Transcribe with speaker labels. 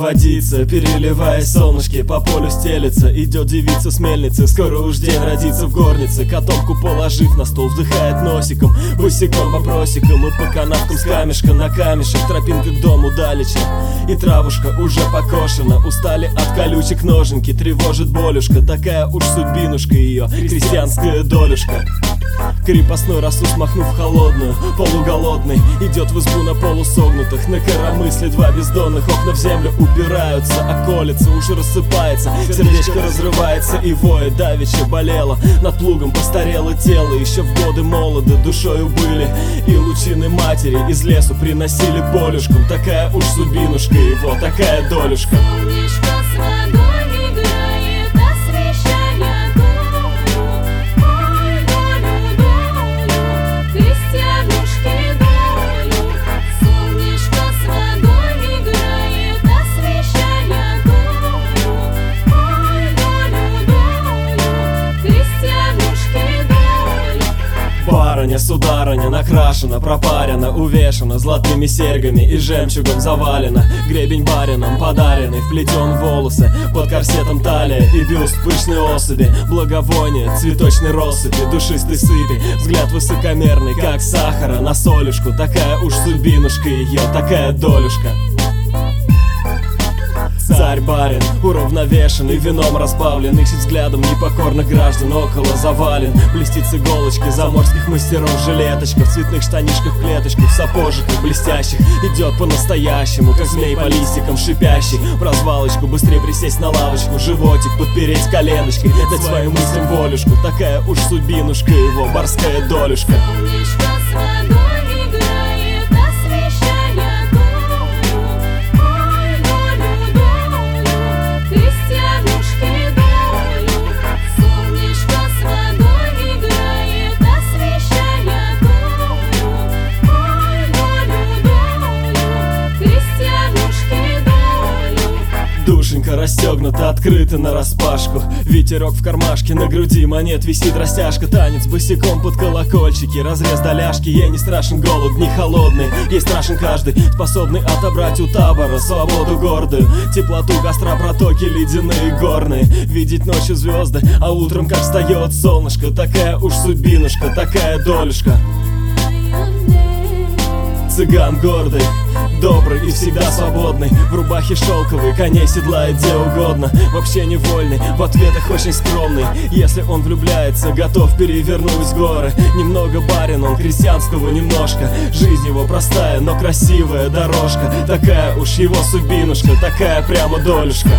Speaker 1: водится Переливаясь солнышки по полю стелется Идет девица с мельницы Скоро уж день родится в горнице. Котомку положив на стол Вдыхает носиком Босиком по просекам И по канавкам с камешка на камешек. Тропинка к дому далече И травушка уже покошена. Устали от колючек ноженьки Тревожит болюшка. Такая уж судьбинушка ее Крестьянская долюшка. Крепостной росу смахнув холодную, полуголодный Идет в избу на полусогнутых. На коромысле два бездонных окна в землю упираются А колется, уже рассыпается. Сердечко разрывается и воет Давеча болело, над плугом постарело тело Еще в годы молоды душою были. И лучины матери из лесу приносили болюшкам. Такая уж судьбинушка его, такая долюшка.
Speaker 2: Солнышко с водой
Speaker 1: Барыня, сударыня, накрашена, пропарена, увешана Золотыми серьгами и жемчугом завалена. Гребень барином подаренный, вплетен волосы Под корсетом талия и бюст пышной особи. Благовоние, цветочной россыпи, душистой сыпи. Взгляд высокомерный, как сахара на солюшку. Такая уж судьбинушка ее, такая долюшка Царь-барин, уравновешенный, вином разбавлен Ищет взглядом непокорных граждан около завален Блестит с иголочки заморских мастеров Жилеточка в цветных штанишках, клеточках, в сапожиках блестящих Идет по-настоящему, как змей по листикам шипящий В развалочку, быстрее присесть на лавочку Животик подпереть коленочкой Дать своим мыслям волюшку Такая уж судьбинушка его, барская долюшка Душенька расстегнута, открыта на распашку. Ветерок в кармашке, на груди монет висит растяжка. Танец босиком под колокольчики, разрез доляшки. Ей не страшен голод, не холодный Ей страшен каждый, способный отобрать у табора Свободу гордую, теплоту костра, протоки ледяные горные. Видеть ночью звезды, а утром как встает солнышко. Такая уж судьбинушка, такая долюшка Цыган гордый, добрый и всегда свободный. В рубахе шелковой, коней седлает где угодно. Вообще невольный, в ответах очень скромный. Если он влюбляется, готов перевернуть горы. Немного барин, он крестьянского немножко. Жизнь его простая, но красивая дорожка. Такая уж его судьбинушка, такая прямо долюшка